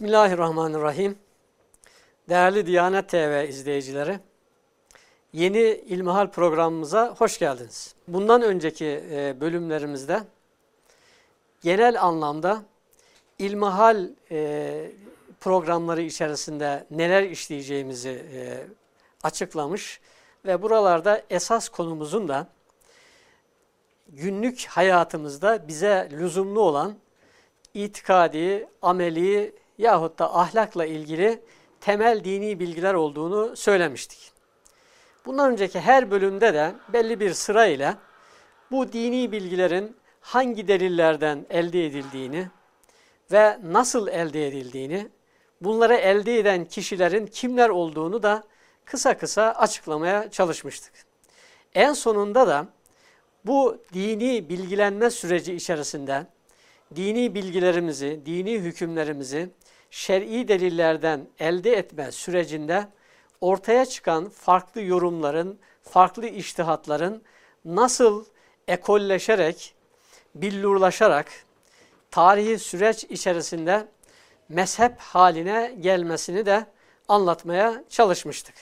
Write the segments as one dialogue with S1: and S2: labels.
S1: Bismillahirrahmanirrahim. Değerli Diyanet TV izleyicileri, yeni İlmihal programımıza hoş geldiniz. Bundan önceki e, bölümlerimizde genel anlamda İlmihal e, programları içerisinde neler işleyeceğimizi e, açıklamış ve buralarda esas konumuzun da günlük hayatımızda bize lüzumlu olan itikadi, ameli yahut da ahlakla ilgili temel dini bilgiler olduğunu söylemiştik. Bundan önceki her bölümde de belli bir sıra ile bu dini bilgilerin hangi delillerden elde edildiğini ve nasıl elde edildiğini, bunları elde eden kişilerin kimler olduğunu da kısa kısa açıklamaya çalışmıştık. En sonunda da bu dini bilgilenme süreci içerisinde dini bilgilerimizi, dini hükümlerimizi şer'i delillerden elde etme sürecinde ortaya çıkan farklı yorumların, farklı iştihatların nasıl ekolleşerek, billurlaşarak tarihi süreç içerisinde mezhep haline gelmesini de anlatmaya çalışmıştık.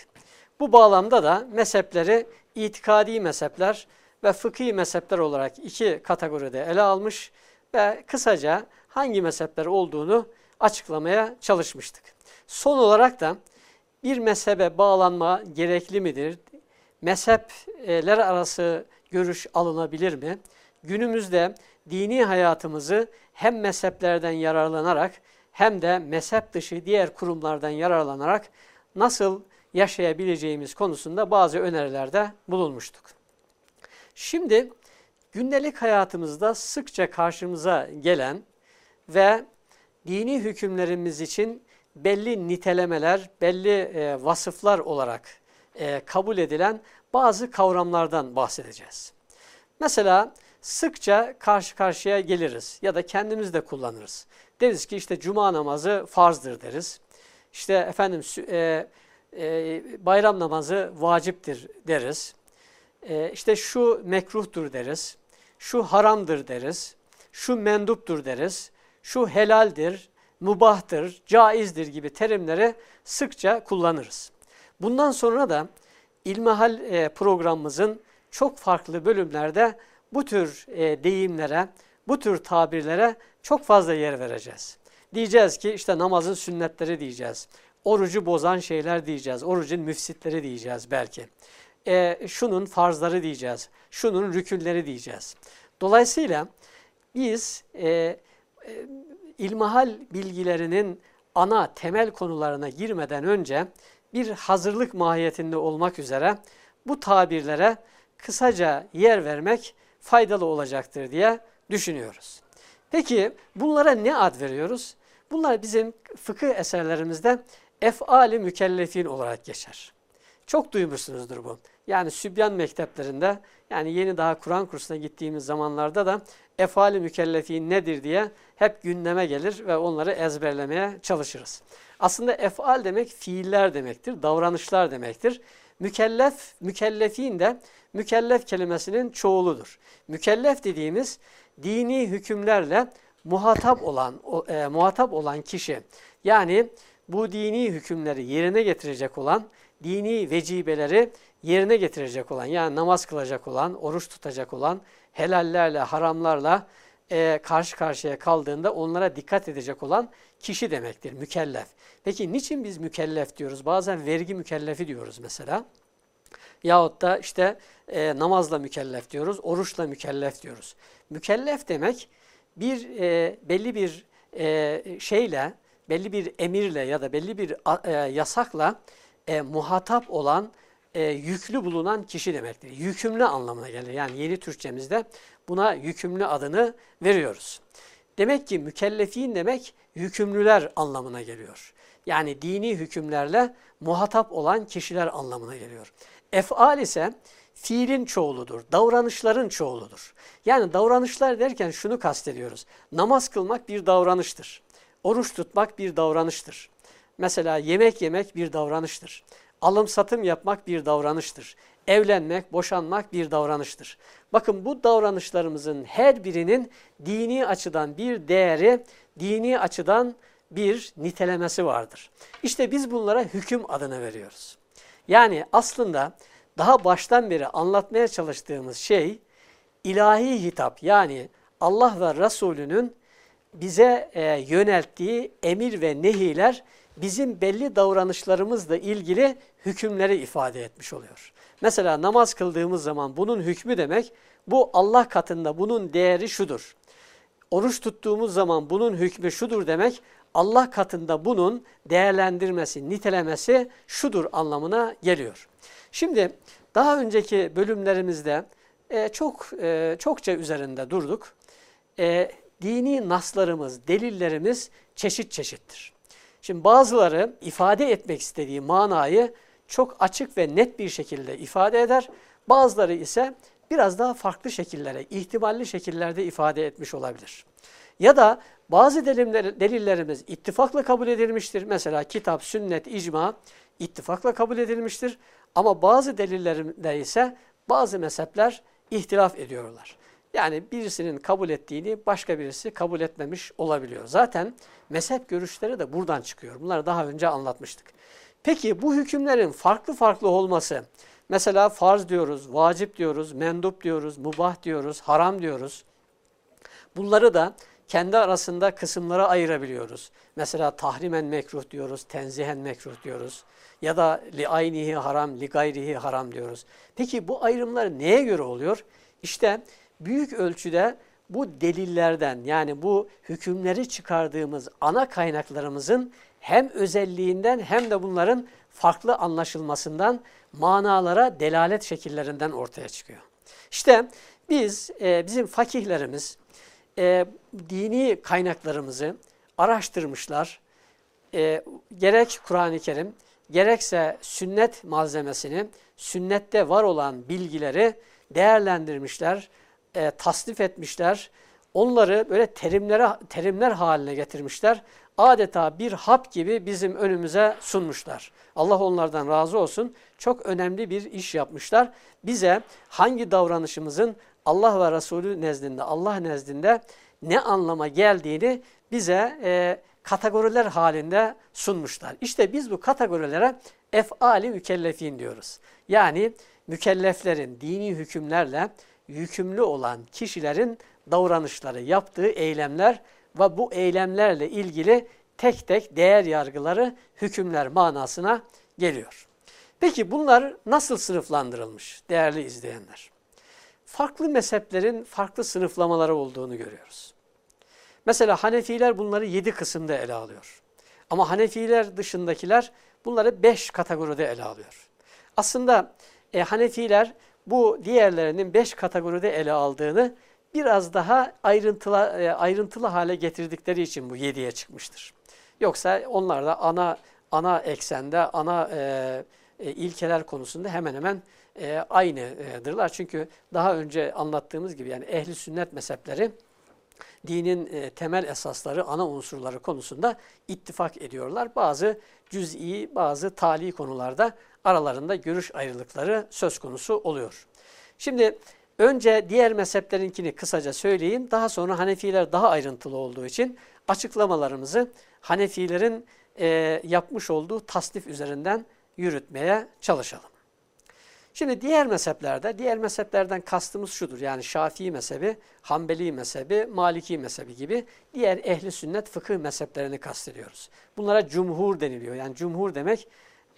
S1: Bu bağlamda da mezhepleri itikadi mezhepler ve fıkhi mezhepler olarak iki kategoride ele almış ve kısaca hangi mezhepler olduğunu açıklamaya çalışmıştık. Son olarak da bir mezhebe bağlanma gerekli midir? Mezhepler arası görüş alınabilir mi? Günümüzde dini hayatımızı hem mezheplerden yararlanarak hem de mezhep dışı diğer kurumlardan yararlanarak nasıl yaşayabileceğimiz konusunda bazı önerilerde bulunmuştuk. Şimdi gündelik hayatımızda sıkça karşımıza gelen ve dini hükümlerimiz için belli nitelemeler, belli e, vasıflar olarak e, kabul edilen bazı kavramlardan bahsedeceğiz. Mesela sıkça karşı karşıya geliriz ya da kendimiz de kullanırız. Deriz ki işte cuma namazı farzdır deriz. İşte efendim e, e, bayram namazı vaciptir deriz. E, işte şu mekruhtur deriz. Şu haramdır deriz. Şu menduptur deriz. Şu helaldir, mubahtır, caizdir gibi terimleri sıkça kullanırız. Bundan sonra da İlmihal e, programımızın çok farklı bölümlerde bu tür e, deyimlere, bu tür tabirlere çok fazla yer vereceğiz. Diyeceğiz ki işte namazın sünnetleri diyeceğiz. Orucu bozan şeyler diyeceğiz. Orucun müfsitleri diyeceğiz belki. E, şunun farzları diyeceğiz. Şunun rükünleri diyeceğiz. Dolayısıyla biz e, ilmihal bilgilerinin ana temel konularına girmeden önce bir hazırlık mahiyetinde olmak üzere bu tabirlere kısaca yer vermek faydalı olacaktır diye düşünüyoruz. Peki bunlara ne ad veriyoruz? Bunlar bizim fıkıh eserlerimizde efali mükellefin olarak geçer. Çok duymuşsunuzdur bu. Yani Sübyan mekteplerinde yani yeni daha Kur'an kursuna gittiğimiz zamanlarda da efali mükellefin nedir diye hep gündeme gelir ve onları ezberlemeye çalışırız. Aslında efal demek fiiller demektir, davranışlar demektir. Mükellef, mükellefin de mükellef kelimesinin çoğuludur. Mükellef dediğimiz dini hükümlerle muhatap olan e, muhatap olan kişi. Yani bu dini hükümleri yerine getirecek olan, dini vecibeleri yerine getirecek olan, yani namaz kılacak olan, oruç tutacak olan, helallerle, haramlarla e, karşı karşıya kaldığında onlara dikkat edecek olan kişi demektir, mükellef. Peki niçin biz mükellef diyoruz? Bazen vergi mükellefi diyoruz mesela. Yahut da işte e, namazla mükellef diyoruz, oruçla mükellef diyoruz. Mükellef demek bir e, belli bir e, şeyle, belli bir emirle ya da belli bir e, yasakla e, muhatap olan, e, yüklü bulunan kişi demektir. Yükümlü anlamına gelir. Yani yeni Türkçemizde buna yükümlü adını veriyoruz. Demek ki mükellefin demek yükümlüler anlamına geliyor. Yani dini hükümlerle muhatap olan kişiler anlamına geliyor. Efal ise fiilin çoğuludur, davranışların çoğuludur. Yani davranışlar derken şunu kastediyoruz. Namaz kılmak bir davranıştır. Oruç tutmak bir davranıştır. Mesela yemek yemek bir davranıştır. Alım satım yapmak bir davranıştır. Evlenmek, boşanmak bir davranıştır. Bakın bu davranışlarımızın her birinin dini açıdan bir değeri, dini açıdan bir nitelemesi vardır. İşte biz bunlara hüküm adını veriyoruz. Yani aslında daha baştan beri anlatmaya çalıştığımız şey ilahi hitap yani Allah ve Resulünün bize e, yönelttiği emir ve nehiler bizim belli davranışlarımızla ilgili hükümleri ifade etmiş oluyor. Mesela namaz kıldığımız zaman bunun hükmü demek bu Allah katında bunun değeri şudur. Oruç tuttuğumuz zaman bunun hükmü şudur demek Allah katında bunun değerlendirmesi, nitelemesi şudur anlamına geliyor. Şimdi daha önceki bölümlerimizde e, çok e, çokça üzerinde durduk. E, dini naslarımız, delillerimiz çeşit çeşittir. Şimdi bazıları ifade etmek istediği manayı çok açık ve net bir şekilde ifade eder. Bazıları ise biraz daha farklı şekillere, ihtimalli şekillerde ifade etmiş olabilir. Ya da bazı delillerimiz ittifakla kabul edilmiştir. Mesela kitap, sünnet, icma ittifakla kabul edilmiştir. Ama bazı delillerimde ise bazı mezhepler ihtilaf ediyorlar. Yani birisinin kabul ettiğini başka birisi kabul etmemiş olabiliyor. Zaten mezhep görüşleri de buradan çıkıyor. Bunları daha önce anlatmıştık. Peki bu hükümlerin farklı farklı olması, mesela farz diyoruz, vacip diyoruz, mendup diyoruz, mubah diyoruz, haram diyoruz. Bunları da kendi arasında kısımlara ayırabiliyoruz. Mesela tahrimen mekruh diyoruz, tenzihen mekruh diyoruz. Ya da li aynihi haram, li gayrihi haram diyoruz. Peki bu ayrımlar neye göre oluyor? İşte büyük ölçüde bu delillerden yani bu hükümleri çıkardığımız ana kaynaklarımızın hem özelliğinden hem de bunların farklı anlaşılmasından manalara delalet şekillerinden ortaya çıkıyor. İşte biz, e, bizim fakihlerimiz e, dini kaynaklarımızı araştırmışlar. E, gerek Kur'an-ı Kerim, gerekse sünnet malzemesini, sünnette var olan bilgileri değerlendirmişler, e, tasnif etmişler. Onları böyle terimlere, terimler haline getirmişler. Adeta bir hap gibi bizim önümüze sunmuşlar. Allah onlardan razı olsun. Çok önemli bir iş yapmışlar. Bize hangi davranışımızın Allah ve Resulü nezdinde, Allah nezdinde ne anlama geldiğini bize e, kategoriler halinde sunmuşlar. İşte biz bu kategorilere efali mükellefin diyoruz. Yani mükelleflerin dini hükümlerle yükümlü olan kişilerin davranışları, yaptığı eylemler ve bu eylemlerle ilgili tek tek değer yargıları, hükümler manasına geliyor. Peki bunlar nasıl sınıflandırılmış değerli izleyenler? Farklı mezheplerin farklı sınıflamaları olduğunu görüyoruz. Mesela Hanefiler bunları yedi kısımda ele alıyor. Ama Hanefiler dışındakiler bunları beş kategoride ele alıyor. Aslında e, Hanefiler bu diğerlerinin beş kategoride ele aldığını biraz daha ayrıntılı, e, ayrıntılı hale getirdikleri için bu yediye çıkmıştır. Yoksa onlar da ana ana eksende, ana e, e, ilkeler konusunda hemen hemen e, aynıdırlar. Çünkü daha önce anlattığımız gibi yani ehli sünnet mezhepleri dinin e, temel esasları, ana unsurları konusunda ittifak ediyorlar. Bazı cüz'i, bazı tali konularda aralarında görüş ayrılıkları söz konusu oluyor. Şimdi önce diğer mezheplerinkini kısaca söyleyeyim. Daha sonra Hanefiler daha ayrıntılı olduğu için açıklamalarımızı Hanefilerin e, yapmış olduğu tasnif üzerinden yürütmeye çalışalım. Şimdi diğer mezheplerde, diğer mezheplerden kastımız şudur. Yani Şafii mezhebi, Hanbeli mezhebi, Maliki mezhebi gibi diğer ehli sünnet fıkıh mezheplerini kastediyoruz. Bunlara cumhur deniliyor. Yani cumhur demek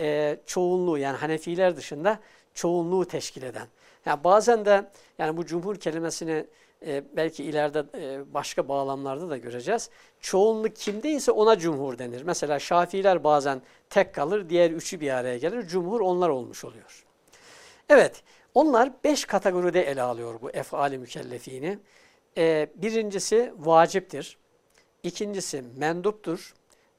S1: e, çoğunluğu yani Hanefiler dışında çoğunluğu teşkil eden. Yani bazen de yani bu cumhur kelimesini e, belki ileride e, başka bağlamlarda da göreceğiz. Çoğunluk kimdeyse ona cumhur denir. Mesela Şafiiler bazen tek kalır, diğer üçü bir araya gelir. Cumhur onlar olmuş oluyor. Evet, onlar beş kategoride ele alıyor bu efali mükellefini. Ee, birincisi vaciptir, ikincisi menduptur,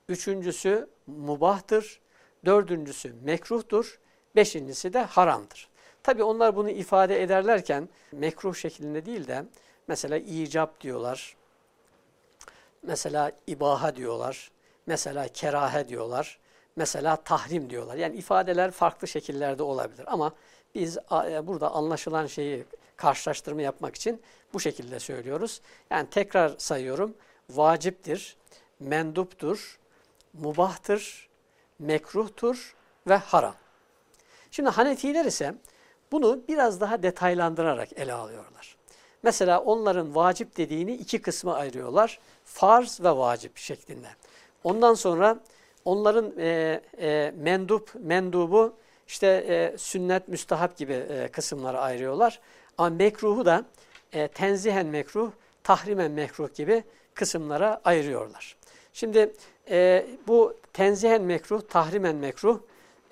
S1: üçüncüsü mubahtır, dördüncüsü mekruhtur, beşincisi de haramdır. Tabi onlar bunu ifade ederlerken mekruh şeklinde değil de mesela icap diyorlar, mesela ibaha diyorlar, mesela kerahe diyorlar, mesela tahrim diyorlar. Yani ifadeler farklı şekillerde olabilir ama biz e, burada anlaşılan şeyi karşılaştırma yapmak için bu şekilde söylüyoruz. Yani tekrar sayıyorum. Vaciptir, menduptur, mubahtır, mekruhtur ve haram. Şimdi Hanefiler ise bunu biraz daha detaylandırarak ele alıyorlar. Mesela onların vacip dediğini iki kısma ayırıyorlar. Farz ve vacip şeklinde. Ondan sonra onların e, e, mendup, mendubu işte e, sünnet, müstahap gibi e, kısımlara ayırıyorlar. Ama mekruhu da e, tenzihen mekruh, tahrimen mekruh gibi kısımlara ayırıyorlar. Şimdi e, bu tenzihen mekruh, tahrimen mekruh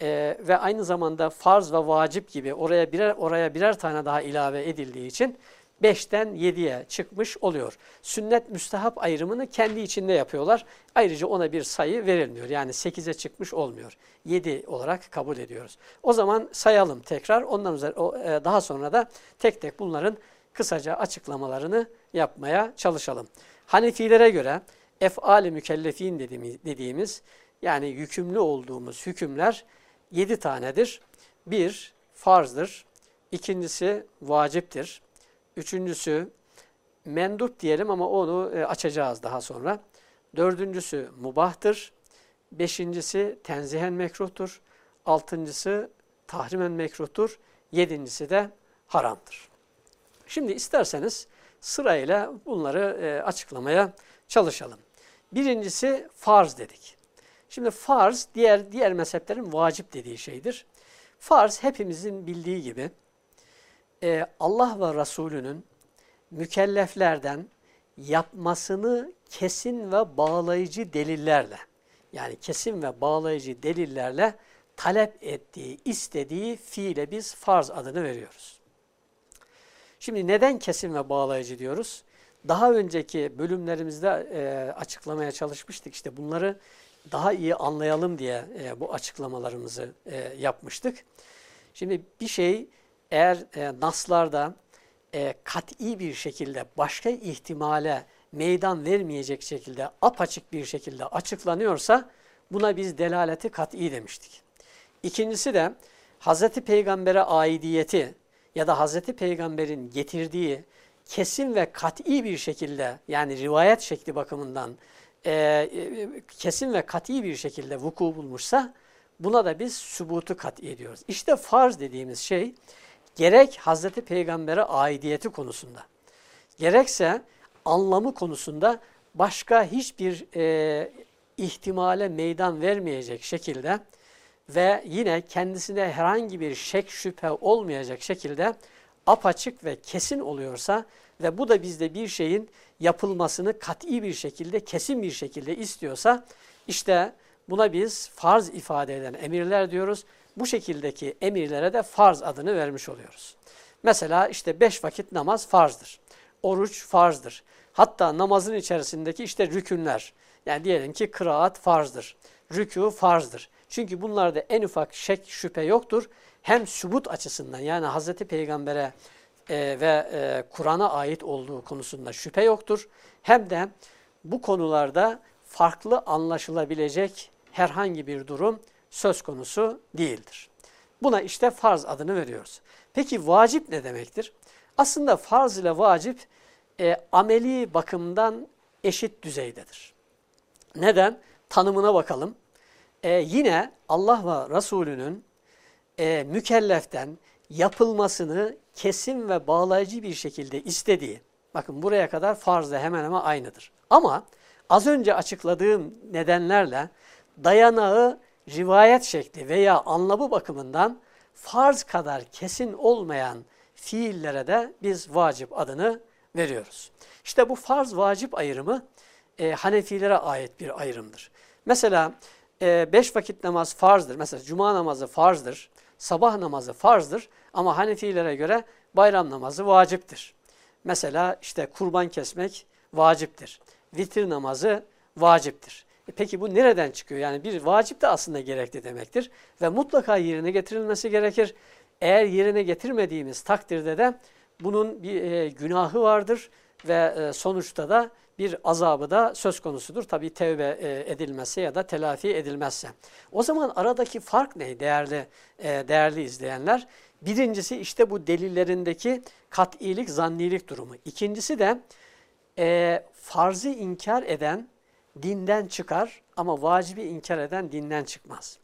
S1: e, ve aynı zamanda farz ve vacip gibi oraya birer oraya birer tane daha ilave edildiği için 5'ten 7'ye çıkmış oluyor. Sünnet müstehap ayrımını kendi içinde yapıyorlar. Ayrıca ona bir sayı verilmiyor. Yani 8'e çıkmış olmuyor. 7 olarak kabul ediyoruz. O zaman sayalım tekrar. Ondan üzeri, e, daha sonra da tek tek bunların kısaca açıklamalarını yapmaya çalışalım. Hanefilere göre efali mükellefin dediğimiz yani yükümlü olduğumuz hükümler 7 tanedir. Bir, farzdır. İkincisi vaciptir. Üçüncüsü mendup diyelim ama onu e, açacağız daha sonra. Dördüncüsü mubahtır. Beşincisi tenzihen mekruhtur. Altıncısı tahrimen mekruhtur. Yedincisi de haramdır. Şimdi isterseniz sırayla bunları e, açıklamaya çalışalım. Birincisi farz dedik. Şimdi farz diğer diğer mezheplerin vacip dediği şeydir. Farz hepimizin bildiği gibi e, Allah ve Resulünün mükelleflerden yapmasını kesin ve bağlayıcı delillerle yani kesin ve bağlayıcı delillerle talep ettiği, istediği fiile biz farz adını veriyoruz. Şimdi neden kesin ve bağlayıcı diyoruz? Daha önceki bölümlerimizde e, açıklamaya çalışmıştık. İşte bunları daha iyi anlayalım diye e, bu açıklamalarımızı e, yapmıştık. Şimdi bir şey eğer e, naslarda e, kat'i bir şekilde başka ihtimale meydan vermeyecek şekilde apaçık bir şekilde açıklanıyorsa buna biz delaleti kat'i demiştik. İkincisi de Hz. Peygamber'e aidiyeti ya da Hz. Peygamber'in getirdiği kesin ve kat'i bir şekilde yani rivayet şekli bakımından e, e, kesin ve kat'i bir şekilde vuku bulmuşsa buna da biz sübutu kat'i ediyoruz. İşte farz dediğimiz şey gerek Hazreti Peygamber'e aidiyeti konusunda gerekse anlamı konusunda başka hiçbir e, ihtimale meydan vermeyecek şekilde ve yine kendisine herhangi bir şek şüphe olmayacak şekilde apaçık ve kesin oluyorsa ve bu da bizde bir şeyin yapılmasını kat'i bir şekilde, kesin bir şekilde istiyorsa işte buna biz farz ifade eden emirler diyoruz. Bu şekildeki emirlere de farz adını vermiş oluyoruz. Mesela işte beş vakit namaz farzdır. Oruç farzdır. Hatta namazın içerisindeki işte rükünler. Yani diyelim ki kıraat farzdır. Rükû farzdır. Çünkü bunlarda en ufak şek şüphe yoktur. Hem sübut açısından yani Hz. Peygamber'e e, ve e, Kur'an'a ait olduğu konusunda şüphe yoktur. Hem de bu konularda farklı anlaşılabilecek herhangi bir durum söz konusu değildir. Buna işte farz adını veriyoruz. Peki vacip ne demektir? Aslında farz ile vacip e, ameli bakımdan eşit düzeydedir. Neden? Tanımına bakalım. E, yine Allah ve Resulünün e, mükelleften yapılmasını kesin ve bağlayıcı bir şekilde istediği, bakın buraya kadar farzla hemen hemen aynıdır. Ama az önce açıkladığım nedenlerle dayanağı rivayet şekli veya anlamı bakımından farz kadar kesin olmayan fiillere de biz vacip adını veriyoruz. İşte bu farz vacip ayrımı e, Hanefilere ait bir ayrımdır. Mesela e, beş vakit namaz farzdır. Mesela cuma namazı farzdır. Sabah namazı farzdır. Ama Hanefilere göre bayram namazı vaciptir. Mesela işte kurban kesmek vaciptir. Vitir namazı vaciptir. E peki bu nereden çıkıyor? Yani bir vacip de aslında gerekli demektir. Ve mutlaka yerine getirilmesi gerekir. Eğer yerine getirmediğimiz takdirde de bunun bir e, günahı vardır ve e, sonuçta da bir azabı da söz konusudur. Tabi tevbe e, edilmezse ya da telafi edilmezse. O zaman aradaki fark ne değerli e, değerli izleyenler? Birincisi işte bu delillerindeki kat'ilik, zannilik durumu. İkincisi de e, farzı inkar eden dinden çıkar ama vacibi inkar eden dinden çıkmaz.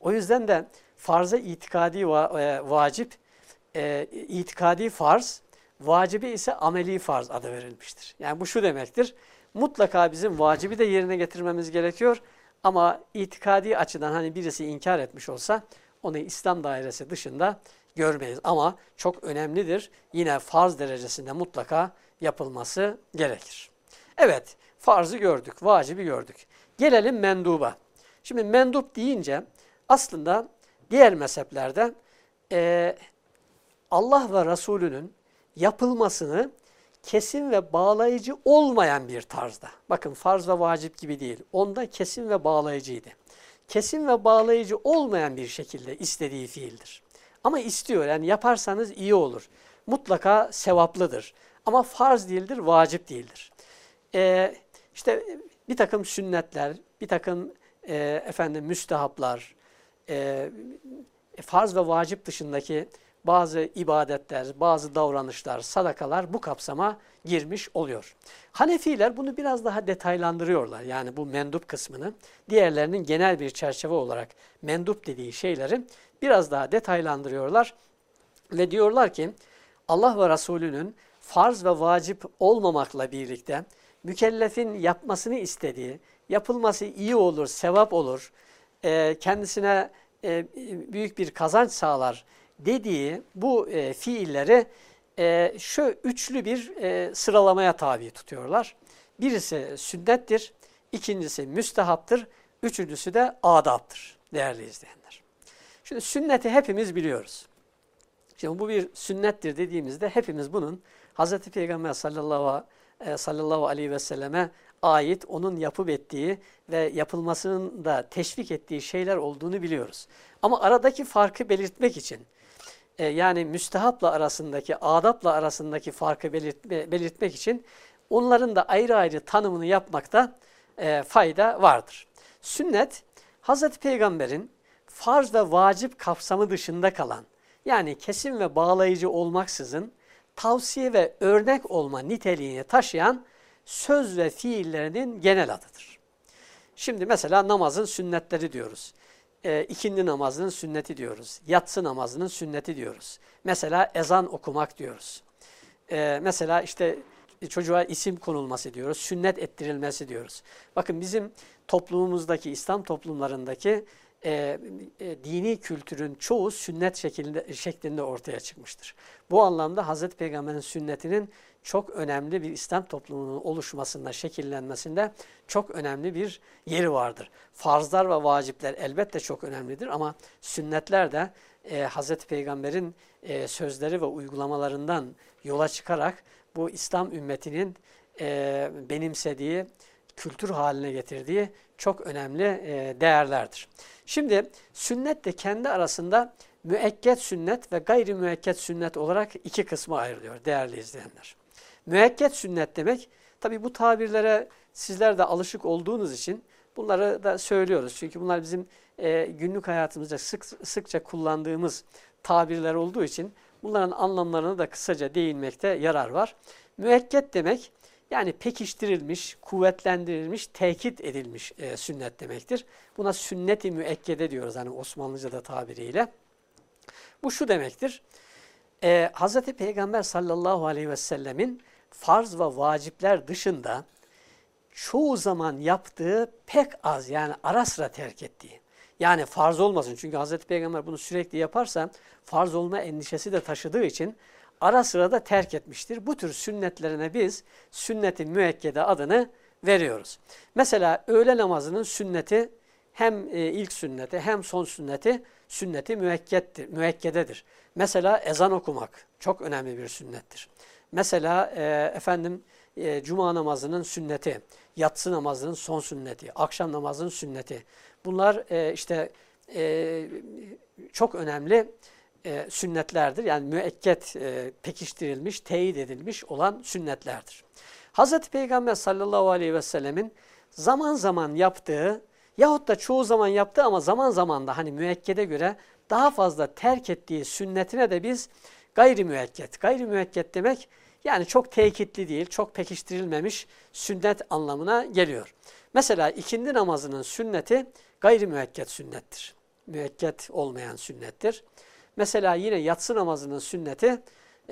S1: O yüzden de farza itikadi va e, vacip, e, itikadi farz, vacibi ise ameli farz adı verilmiştir. Yani bu şu demektir, mutlaka bizim vacibi de yerine getirmemiz gerekiyor ama itikadi açıdan hani birisi inkar etmiş olsa onu İslam dairesi dışında görmeyiz. Ama çok önemlidir. Yine farz derecesinde mutlaka yapılması gerekir. Evet, farzı gördük, vacibi gördük. Gelelim menduba. Şimdi mendup deyince aslında diğer mezheplerde e, Allah ve Resulünün yapılmasını kesin ve bağlayıcı olmayan bir tarzda. Bakın farz ve vacip gibi değil. Onda kesin ve bağlayıcıydı. Kesin ve bağlayıcı olmayan bir şekilde istediği fiildir. Ama istiyor yani yaparsanız iyi olur. Mutlaka sevaplıdır. Ama farz değildir, vacip değildir. Ee, işte bir takım sünnetler, bir takım e, efendim müstehaplar, e, farz ve vacip dışındaki bazı ibadetler, bazı davranışlar, sadakalar bu kapsama girmiş oluyor. Hanefiler bunu biraz daha detaylandırıyorlar. Yani bu mendup kısmını diğerlerinin genel bir çerçeve olarak mendup dediği şeyleri biraz daha detaylandırıyorlar. Ve diyorlar ki Allah ve Resulünün farz ve vacip olmamakla birlikte mükellefin yapmasını istediği, yapılması iyi olur, sevap olur, kendisine büyük bir kazanç sağlar dediği bu e, fiilleri e, şu üçlü bir e, sıralamaya tabi tutuyorlar. Birisi sünnettir, ikincisi müstehaptır, üçüncüsü de adaptır değerli izleyenler. Şimdi sünneti hepimiz biliyoruz. Şimdi bu bir sünnettir dediğimizde hepimiz bunun Hz. Peygamber sallallahu, e, sallallahu aleyhi ve selleme ait onun yapıp ettiği ve yapılmasının da teşvik ettiği şeyler olduğunu biliyoruz. Ama aradaki farkı belirtmek için e, yani müstehapla arasındaki, adapla arasındaki farkı belirtme, belirtmek için onların da ayrı ayrı tanımını yapmakta e, fayda vardır. Sünnet, Hz. Peygamber'in farz ve vacip kapsamı dışında kalan, yani kesin ve bağlayıcı olmaksızın tavsiye ve örnek olma niteliğini taşıyan söz ve fiillerinin genel adıdır. Şimdi mesela namazın sünnetleri diyoruz e, ikindi namazının sünneti diyoruz. Yatsı namazının sünneti diyoruz. Mesela ezan okumak diyoruz. E, mesela işte çocuğa isim konulması diyoruz. Sünnet ettirilmesi diyoruz. Bakın bizim toplumumuzdaki, İslam toplumlarındaki e, e, dini kültürün çoğu sünnet şeklinde, şeklinde ortaya çıkmıştır. Bu anlamda Hazreti Peygamber'in sünnetinin çok önemli bir İslam toplumunun oluşmasında, şekillenmesinde çok önemli bir yeri vardır. Farzlar ve vacipler elbette çok önemlidir ama sünnetler de e, Hazreti Peygamber'in e, sözleri ve uygulamalarından yola çıkarak bu İslam ümmetinin e, benimsediği, kültür haline getirdiği çok önemli e, değerlerdir. Şimdi sünnet de kendi arasında müekket sünnet ve gayri müekket sünnet olarak iki kısma ayrılıyor değerli izleyenler. Müekket sünnet demek, tabi bu tabirlere sizler de alışık olduğunuz için bunları da söylüyoruz. Çünkü bunlar bizim e, günlük hayatımızda sık, sıkça kullandığımız tabirler olduğu için bunların anlamlarını da kısaca değinmekte yarar var. Müekket demek, yani pekiştirilmiş, kuvvetlendirilmiş, tekit edilmiş e, sünnet demektir. Buna sünnet-i müekkede diyoruz hani Osmanlıca'da tabiriyle. Bu şu demektir. E, Hz. Peygamber sallallahu aleyhi ve sellemin farz ve vacipler dışında çoğu zaman yaptığı pek az yani ara sıra terk ettiği. Yani farz olmasın çünkü Hz. Peygamber bunu sürekli yaparsa farz olma endişesi de taşıdığı için ara sıra da terk etmiştir. Bu tür sünnetlerine biz sünneti müekkede adını veriyoruz. Mesela öğle namazının sünneti hem e, ilk sünneti hem son sünneti sünneti müekkettir, müekkededir. Mesela ezan okumak çok önemli bir sünnettir. Mesela e, efendim e, cuma namazının sünneti, yatsı namazının son sünneti, akşam namazının sünneti. Bunlar e, işte e, çok önemli e, sünnetlerdir. Yani müekket e, pekiştirilmiş, teyit edilmiş olan sünnetlerdir. Hz. Peygamber sallallahu aleyhi ve sellemin zaman zaman yaptığı yahut da çoğu zaman yaptığı ama zaman zaman da hani müekkede göre daha fazla terk ettiği sünnetine de biz gayri müekket. Gayri müekket demek yani çok tekitli değil, çok pekiştirilmemiş sünnet anlamına geliyor. Mesela ikindi namazının sünneti gayri müekket sünnettir. Müekket olmayan sünnettir. Mesela yine yatsı namazının sünneti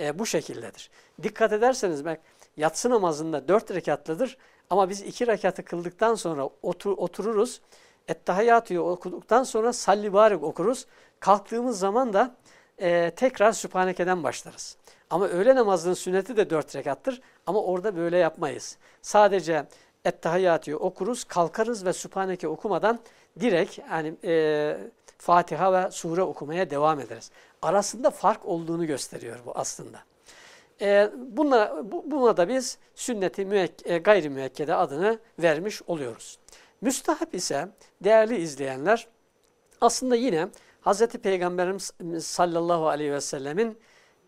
S1: e, bu şekildedir. Dikkat ederseniz bak yatsı namazında dört rekatlıdır ama biz iki rekatı kıldıktan sonra otur, otururuz. Ettehayyatü'yü okuduktan sonra salli barik okuruz. Kalktığımız zaman da e, tekrar Sübhaneke'den başlarız. Ama öğle namazının sünneti de dört rekattır ama orada böyle yapmayız. Sadece Ettehayyatü'yü okuruz, kalkarız ve Sübhaneke okumadan direkt yani e, Fatiha ve sure okumaya devam ederiz. Arasında fark olduğunu gösteriyor bu aslında. E, buna, bu, buna da biz sünneti müek, e, gayri adını vermiş oluyoruz. Müstahap ise değerli izleyenler aslında yine Hz. Peygamberimiz sallallahu aleyhi ve sellemin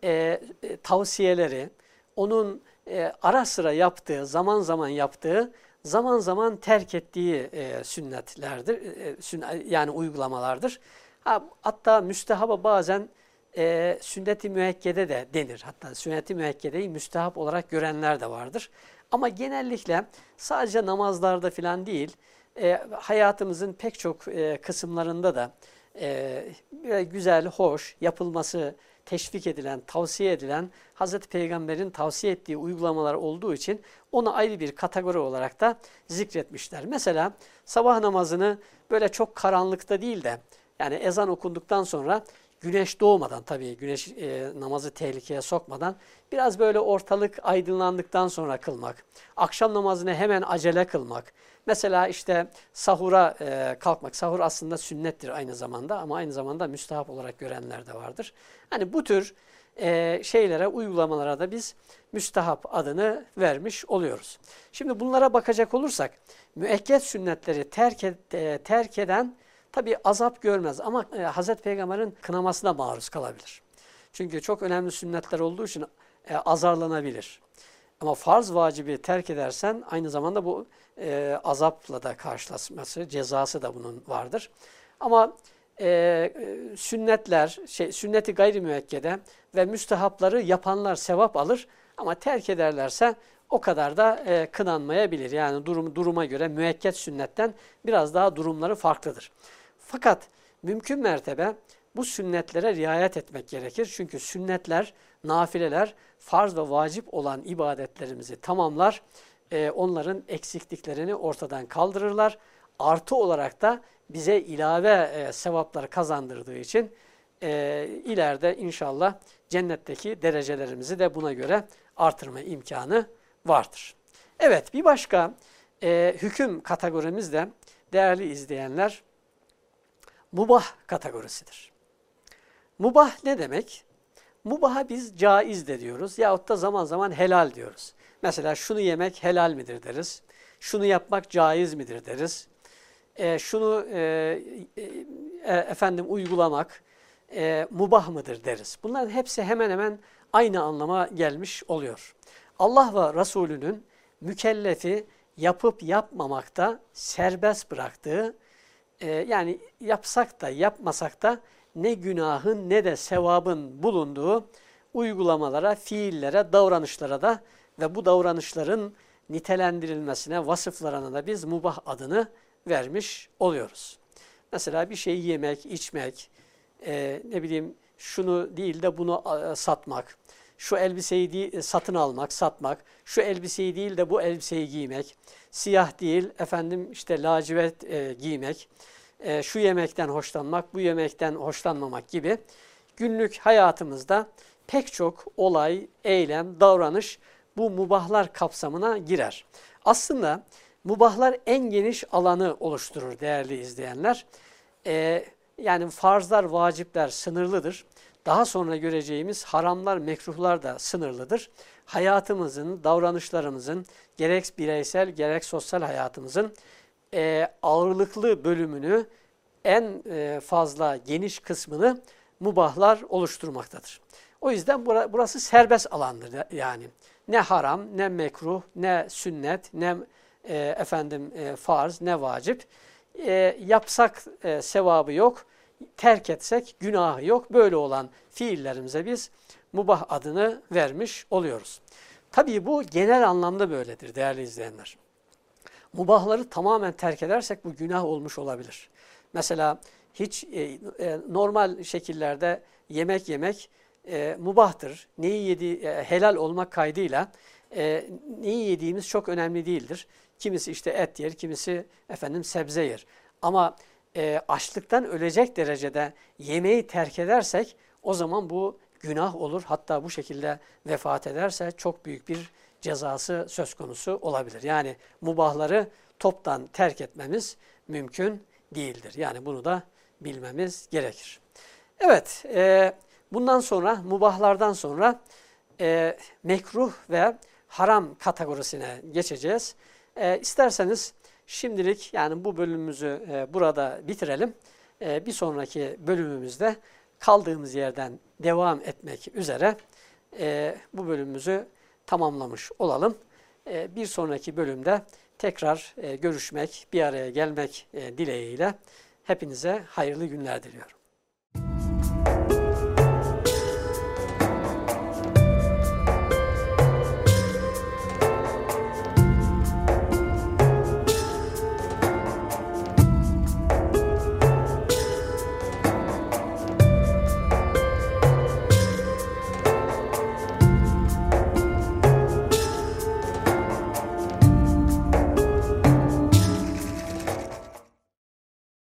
S1: e, e, tavsiyeleri, onun e, ara sıra yaptığı, zaman zaman yaptığı, zaman zaman terk ettiği e, sünnetlerdir, e, sünnet, yani uygulamalardır. Ha, hatta müstehaba bazen e, sünnet-i müekkede de denir. Hatta sünnet-i müekkedeyi müstehap olarak görenler de vardır. Ama genellikle sadece namazlarda filan değil, e, hayatımızın pek çok e, kısımlarında da e, güzel, hoş, yapılması teşvik edilen, tavsiye edilen Hazreti Peygamber'in tavsiye ettiği uygulamalar olduğu için onu ayrı bir kategori olarak da zikretmişler. Mesela sabah namazını böyle çok karanlıkta değil de yani ezan okunduktan sonra güneş doğmadan tabii güneş e, namazı tehlikeye sokmadan biraz böyle ortalık aydınlandıktan sonra kılmak. Akşam namazını hemen acele kılmak. Mesela işte sahura e, kalkmak. Sahur aslında sünnettir aynı zamanda ama aynı zamanda müstahap olarak görenler de vardır. Hani bu tür e, şeylere, uygulamalara da biz müstahap adını vermiş oluyoruz. Şimdi bunlara bakacak olursak müekket sünnetleri terk, e, terk eden tabi azap görmez ama e, Hazreti Peygamber'in kınamasına maruz kalabilir. Çünkü çok önemli sünnetler olduğu için e, azarlanabilir. Ama farz vacibi terk edersen aynı zamanda bu e, azapla da karşılaşması, cezası da bunun vardır. Ama e, sünnetler, şey, sünneti gayri müekkede ve müstehapları yapanlar sevap alır ama terk ederlerse o kadar da e, kınanmayabilir. Yani durum, duruma göre müekket sünnetten biraz daha durumları farklıdır. Fakat mümkün mertebe bu sünnetlere riayet etmek gerekir. Çünkü sünnetler, nafileler farz ve vacip olan ibadetlerimizi tamamlar. E, onların eksikliklerini ortadan kaldırırlar. Artı olarak da bize ilave e, sevaplar kazandırdığı için e, ileride inşallah cennetteki derecelerimizi de buna göre artırma imkanı vardır. Evet bir başka e, hüküm kategorimiz de değerli izleyenler mubah kategorisidir. Mubah ne demek? Mubaha biz caiz de diyoruz yahut da zaman zaman helal diyoruz. Mesela şunu yemek helal midir deriz. Şunu yapmak caiz midir deriz. E, şunu e, e, efendim uygulamak e, mubah mıdır deriz. Bunların hepsi hemen hemen aynı anlama gelmiş oluyor. Allah ve Resulünün mükellefi yapıp yapmamakta serbest bıraktığı, e, yani yapsak da yapmasak da ne günahın ne de sevabın bulunduğu uygulamalara, fiillere, davranışlara da ve bu davranışların nitelendirilmesine, vasıflarına da biz mubah adını vermiş oluyoruz. Mesela bir şeyi yemek, içmek, e, ne bileyim şunu değil de bunu satmak, şu elbiseyi e, satın almak, satmak, şu elbiseyi değil de bu elbiseyi giymek, siyah değil efendim işte lacivert e, giymek, e, şu yemekten hoşlanmak, bu yemekten hoşlanmamak gibi günlük hayatımızda pek çok olay, eylem, davranış bu mubahlar kapsamına girer. Aslında mubahlar en geniş alanı oluşturur değerli izleyenler. Ee, yani farzlar, vacipler sınırlıdır. Daha sonra göreceğimiz haramlar, mekruhlar da sınırlıdır. Hayatımızın, davranışlarımızın gerek bireysel gerek sosyal hayatımızın e, ağırlıklı bölümünü en e, fazla geniş kısmını mubahlar oluşturmaktadır. O yüzden burası serbest alandır yani. Ne haram, ne mekruh, ne sünnet, ne e, efendim e, farz, ne vacip. E, yapsak e, sevabı yok, terk etsek günahı yok. Böyle olan fiillerimize biz mubah adını vermiş oluyoruz. Tabii bu genel anlamda böyledir değerli izleyenler. Mubahları tamamen terk edersek bu günah olmuş olabilir. Mesela hiç e, e, normal şekillerde yemek yemek e, mubahtır. Neyi yediği e, helal olmak kaydıyla e, neyi yediğimiz çok önemli değildir. Kimisi işte et yer, kimisi efendim sebze yer. Ama e, açlıktan ölecek derecede yemeği terk edersek o zaman bu günah olur. Hatta bu şekilde vefat ederse çok büyük bir cezası söz konusu olabilir. Yani mubahları toptan terk etmemiz mümkün değildir. Yani bunu da bilmemiz gerekir. Evet, e, bundan sonra mubahlardan sonra e, mekruh ve haram kategorisine geçeceğiz. E, isterseniz şimdilik yani bu bölümümüzü e, burada bitirelim. E, bir sonraki bölümümüzde kaldığımız yerden devam etmek üzere e, bu bölümümüzü tamamlamış olalım. Bir sonraki bölümde tekrar görüşmek, bir araya gelmek dileğiyle hepinize hayırlı günler diliyorum.